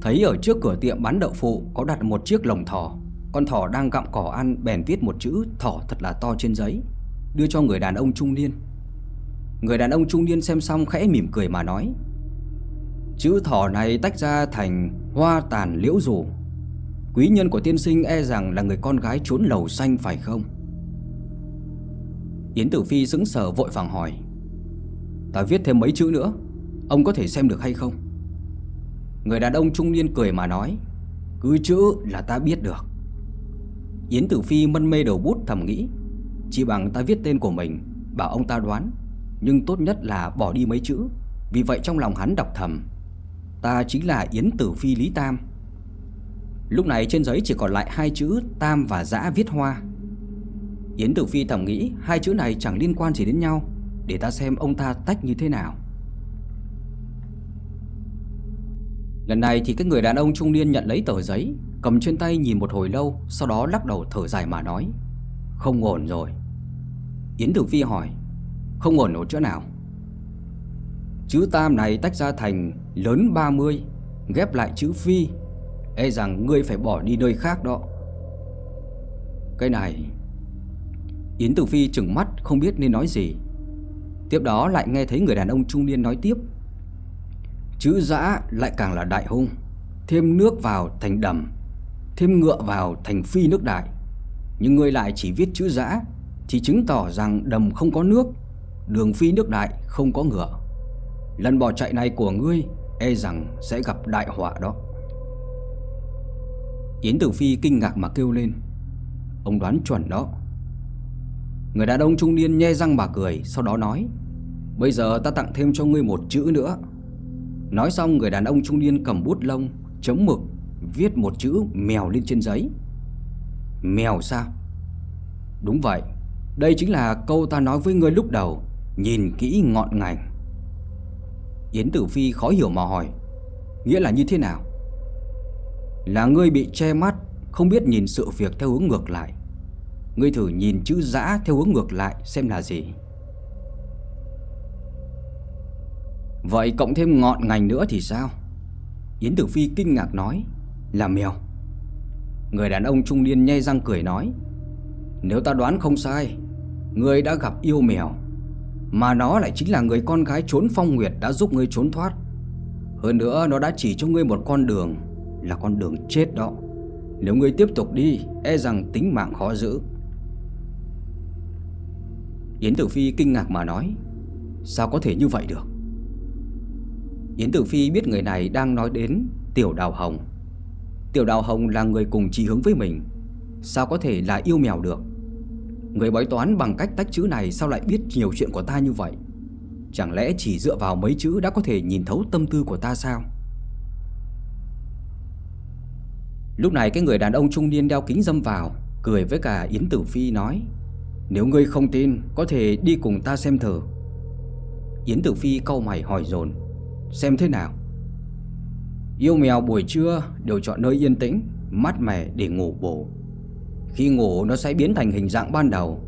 Thấy ở trước cửa tiệm bán đậu phụ có đặt một chiếc lồng thỏ. Con thỏ đang gặm cỏ ăn, bèn viết một chữ thỏ thật là to trên giấy, Đưa cho người đàn ông trung niên. Người đàn ông trung niên xem xong khẽ mỉm cười mà nói, Chữ thỏ này tách ra thành hoa tàn liễu rủ Quý nhân của tiên sinh e rằng là người con gái trốn lầu xanh phải không? Yến Tử Phi sững sờ vội vàng hỏi, Ta viết thêm mấy chữ nữa, Ông có thể xem được hay không? Người đàn ông trung niên cười mà nói, Cứ chữ là ta biết được Yến Tử Phi mân mê đầu bút thầm nghĩ, Chỉ bằng ta viết tên của mình, Bảo ông ta đoán nhưng tốt nhất là bỏ đi mấy chữ. Vì vậy trong lòng hắn đọc thầm, Ta chính là Yến Tử Phi Lý Tam. Lúc này trên giấy chỉ còn lại hai chữ Tam và Dã viết hoa. Yến Tử Phi thầm nghĩ Hai chữ này chẳng liên quan gì đến nhau, Để ta xem ông ta tách như thế nào. Lần này thì cái người đàn ông trung niên nhận lấy tờ giấy, Cầm trên tay nhìn một hồi lâu, Sau đó lắc đầu thở dài mà nói, Không ổn rồi. Yến Tử Phi hỏi không ổn ở chỗ nào. Chữ tam này tách ra thành lớn 30 Ghép lại chữ phi E rằng ngươi phải bỏ đi nơi khác đó. Cái này, Yến Tử Phi chừng mắt, không biết nên nói gì. Tiếp đó lại nghe thấy người đàn ông trung niên nói tiếp. Chữ dã lại càng là đại hung, Thêm nước vào thành đầm, Thêm ngựa vào thành phi nước đại. Nhưng ngươi lại chỉ viết chữ dã Thì chứng tỏ rằng đầm không có nước. Đường phi nước đại không có ngựa. Lần bỏ chạy này của ngươi E rằng sẽ gặp đại họa đó. Yến Tử Phi kinh ngạc mà kêu lên. Ông đoán chuẩn đó. Người đàn ông trung niên nhe răng bà cười, Sau đó nói, Bây giờ ta tặng thêm cho ngươi một chữ nữa. Nói xong, người đàn ông trung niên cầm bút lông, Chấm mực, Viết một chữ mèo lên trên giấy. Mèo sao? Đúng vậy, Đây chính là câu ta nói với ngươi lúc đầu. Nhìn kỹ ngọn ngành. Yến Tử Phi khó hiểu mà hỏi, Nghĩa là như thế nào? Là ngươi bị che mắt, Không biết nhìn sự việc theo hướng ngược lại. Ngươi thử nhìn chữ dã theo hướng ngược lại xem là gì. Vậy cộng thêm ngọn ngành nữa thì sao? Yến Tử Phi kinh ngạc nói, Là mèo. Người đàn ông trung niên nhe răng cười nói, Nếu ta đoán không sai, ngươi đã gặp yêu mèo. Mà nó lại chính là người con gái trốn phong nguyệt Đã giúp ngươi trốn thoát. Hơn nữa, nó đã chỉ cho ngươi một con đường, Là con đường chết đó. Nếu ngươi tiếp tục đi E rằng tính mạng khó giữ. Yến Tử Phi kinh ngạc mà nói, Sao có thể như vậy được? Yến Tử Phi biết người này đang nói đến Tiểu Đào Hồng. Tiểu Đào Hồng là người cùng chí hướng với mình, Sao có thể là yêu mèo được? Người bói toán bằng cách tách chữ này Sao lại biết nhiều chuyện của ta như vậy? Chẳng lẽ chỉ dựa vào mấy chữ Đã có thể nhìn thấu tâm tư của ta sao? Lúc này cái người đàn ông trung niên đeo kính dâm vào, Cười với cả Yến Tử Phi nói, Nếu ngươi không tin, Có thể đi cùng ta xem thử. Yến Tử Phi câu mày hỏi dồn, Xem thế nào? Yêu mèo buổi trưa đều chọn nơi yên tĩnh, Mát mẻ để ngủ bổ. Khi ngủ, nó sẽ biến thành hình dạng ban đầu.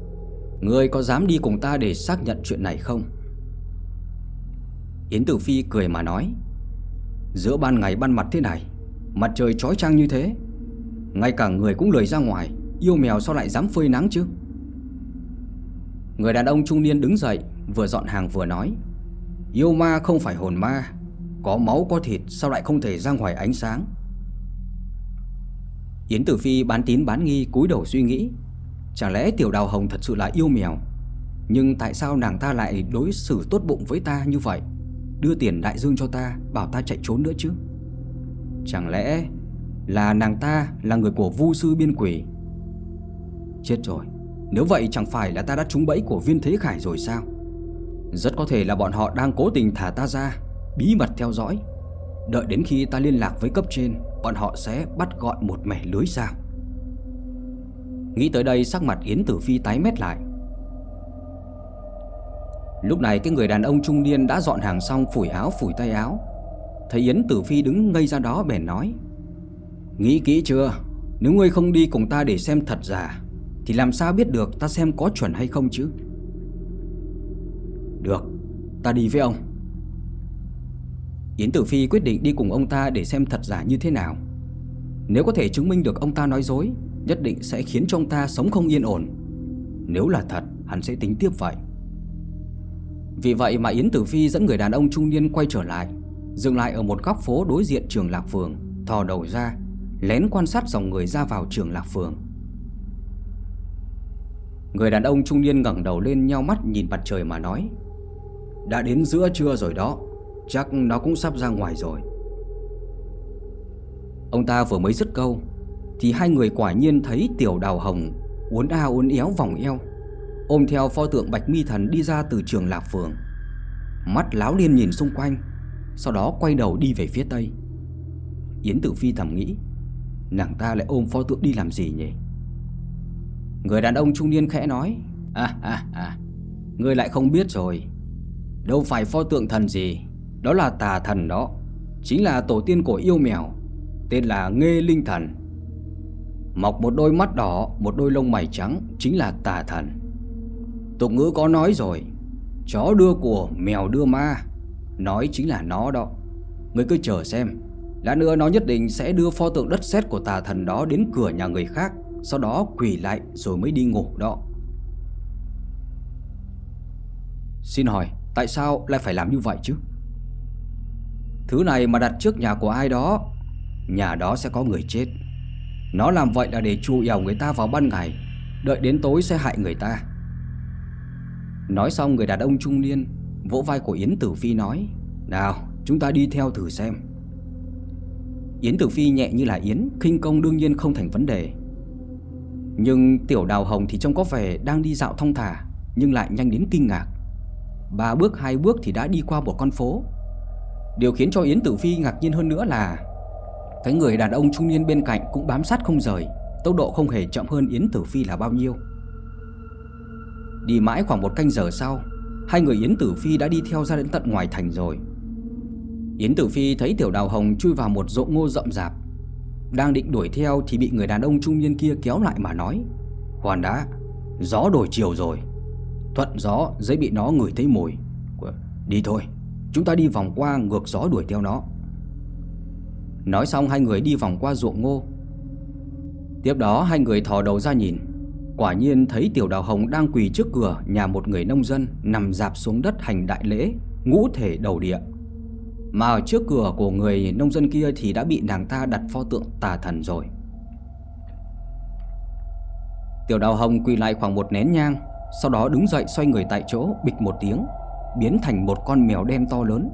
Ngươi có dám đi cùng ta để xác nhận chuyện này không? Yến Tử Phi cười mà nói, Giữa ban ngày ban mặt thế này, Mặt trời trói trăng như thế, Ngay cả người cũng lười ra ngoài, Yêu mèo sao lại dám phơi nắng chứ? Người đàn ông trung niên đứng dậy, Vừa dọn hàng vừa nói, Yêu ma không phải hồn ma, Có máu có thịt sao lại không thể ra ngoài ánh sáng? Yến Tử Phi bán tín bán nghi cúi đầu suy nghĩ. Chẳng lẽ tiểu đào hồng thật sự là yêu mèo? Nhưng tại sao nàng ta lại đối xử tốt bụng với ta như vậy? Đưa tiền đại dương cho ta, Bảo ta chạy trốn nữa chứ? Chẳng lẽ là nàng ta là người của vu sư biên quỷ? Chết rồi. Nếu vậy chẳng phải là ta đã trúng bẫy của viên thế khải rồi sao? Rất có thể là bọn họ đang cố tình thả ta ra, Bí mật theo dõi. Đợi đến khi ta liên lạc với cấp trên Bọn họ sẽ bắt gọn một mẻ lưới sao Nghĩ tới đây, sắc mặt Yến Tử Phi tái mét lại. Lúc này, cái người đàn ông trung niên đã dọn hàng xong, phủi áo, phủi tay áo. Thấy Yến Tử Phi đứng ngây ra đó, bèn nói, Nghĩ kỹ chưa? Nếu ngươi không đi cùng ta để xem thật giả, Thì làm sao biết được ta xem có chuẩn hay không chứ? Được, Ta đi với ông. Yến Tử Phi quyết định đi cùng ông ta để xem thật giả như thế nào. Nếu có thể chứng minh được ông ta nói dối, Nhất định sẽ khiến cho ông ta sống không yên ổn. Nếu là thật, Hắn sẽ tính tiếp vậy. Vì vậy mà Yến Tử Phi dẫn người đàn ông trung niên quay trở lại, Dừng lại ở một góc phố đối diện trường Lạc Phường, Thò đầu ra, Lén quan sát dòng người ra vào trường Lạc Phường. Người đàn ông trung niên ngẩng đầu lên nhau mắt nhìn mặt trời mà nói, Đã đến giữa trưa rồi đó. Chắc nó cũng sắp ra ngoài rồi. Ông ta vừa mới dứt câu, Thì hai người quả nhiên thấy tiểu đào hồng Uốn a uốn éo vòng eo, Ôm theo pho tượng bạch mi thần đi ra từ trường lạc phường. Mắt láo liên nhìn xung quanh, Sau đó quay đầu đi về phía tây. Yến Tử Phi thầm nghĩ, Nàng ta lại ôm pho tượng đi làm gì nhỉ? Người đàn ông trung niên khẽ nói À à à Ngươi lại không biết rồi. Đâu phải pho tượng thần gì đó là tà thần đó. Chính là tổ tiên của yêu mèo. Tên là Nghê Linh Thần. Mọc một đôi mắt đỏ, Một đôi lông mày trắng Chính là tà thần. Tục ngữ có nói rồi, Chó đưa của, mèo đưa ma. Nói chính là nó đó. Người cứ chờ xem. Lát nữa nó nhất định sẽ đưa pho tượng đất sét của tà thần đó đến cửa nhà người khác, Sau đó quỳ lại rồi mới đi ngủ đó. Xin hỏi, tại sao lại phải làm như vậy chứ? Thứ này mà đặt trước nhà của ai đó, Nhà đó sẽ có người chết. Nó làm vậy là để chu ẻo người ta vào ban ngày, Đợi đến tối sẽ hại người ta. Nói xong, người đàn ông trung niên, Vỗ vai của Yến Tử Phi nói, Nào, chúng ta đi theo thử xem. Yến Tử Phi nhẹ như là Yến, khinh công đương nhiên không thành vấn đề. Nhưng Tiểu Đào Hồng thì trông có vẻ đang đi dạo thong thả, Nhưng lại nhanh đến kinh ngạc. Ba bước, hai bước thì đã đi qua một con phố. Điều khiến cho Yến Tử Phi ngạc nhiên hơn nữa là Cái người đàn ông trung niên bên cạnh cũng bám sát không rời Tốc độ không hề chậm hơn Yến Tử Phi là bao nhiêu. Đi mãi khoảng một canh giờ sau Hai người Yến Tử Phi đã đi theo ra đến tận ngoài thành rồi. Yến Tử Phi thấy Tiểu Đào Hồng chui vào một rộ ngô rậm rạp Đang định đuổi theo thì bị người đàn ông trung niên kia kéo lại mà nói hoàn đã, gió đổi chiều rồi Thuận gió dễ bị nó ngửi thấy mùi. Đi thôi, chúng ta đi vòng qua ngược gió đuổi theo nó. Nói xong, hai người đi vòng qua ruộng ngô. Tiếp đó, hai người thò đầu ra nhìn. Quả nhiên thấy Tiểu Đào Hồng đang quỳ trước cửa nhà một người nông dân Nằm dạp xuống đất hành đại lễ, Ngũ thể đầu địa. Mà ở trước cửa của người nông dân kia thì đã bị nàng ta đặt pho tượng tà thần rồi. Tiểu đào hồng quỳ lại khoảng một nén nhang, Sau đó đứng dậy xoay người tại chỗ, bịch một tiếng. Biến thành một con mèo đen to lớn.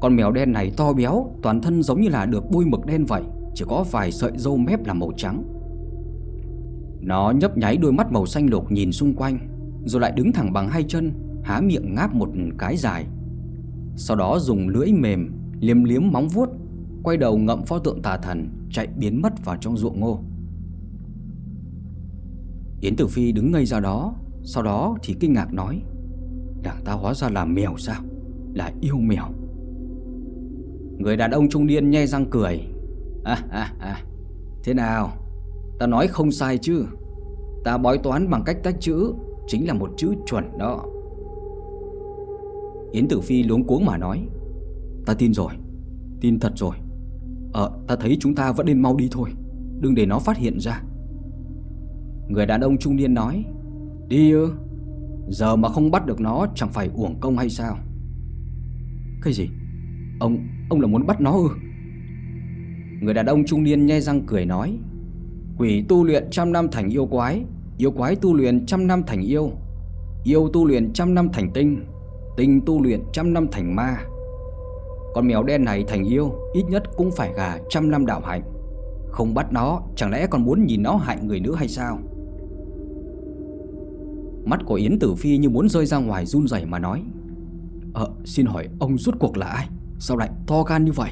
Con mèo đen này to béo, Toàn thân giống như là được bôi mực đen vậy, Chỉ có vài sợi râu mép là màu trắng. Nó nhấp nháy đôi mắt màu xanh lục nhìn xung quanh, Rồi lại đứng thẳng bằng hai chân, Há miệng ngáp một cái dài. Sau đó dùng lưỡi mềm, liếm liếm móng vuốt, Quay đầu ngậm pho tượng tà thần, Chạy biến mất vào trong ruộng ngô. Yến Tử Phi đứng ngây ra đó, Sau đó thì kinh ngạc nói Đảng ta hóa ra là mèo sao? Là yêu mèo. Người đàn ông trung niên nhe răng cười. À à à Thế nào? Ta nói không sai chứ. Ta bói toán bằng cách tách chữ, Chính là một chữ chuẩn đó. Yến Tử Phi luống cuống mà nói. Ta tin rồi, Tin thật rồi. Ờ ta thấy chúng ta vẫn nên mau đi thôi. Đừng để nó phát hiện ra. Người đàn ông trung niên nói. Đi ư? Giờ mà không bắt được nó, chẳng phải uổng công hay sao? Cái gì? Ông ông là muốn bắt nó ư? Người đàn ông trung niên nhe răng cười nói, Quỷ tu luyện trăm năm thành yêu quái Yêu quái tu luyện trăm năm thành yêu Yêu tu luyện trăm năm thành tinh Tinh tu luyện trăm năm thành ma. Con mèo đen này thành yêu, Ít nhất cũng phải gà trăm năm đạo hạnh. Không bắt nó, Chẳng lẽ còn muốn nhìn nó hại người nữa hay sao? Mắt của Yến Tử Phi như muốn rơi ra ngoài run rẩy mà nói. Ờ xin hỏi ông rút cuộc là ai? Sao lại to gan như vậy?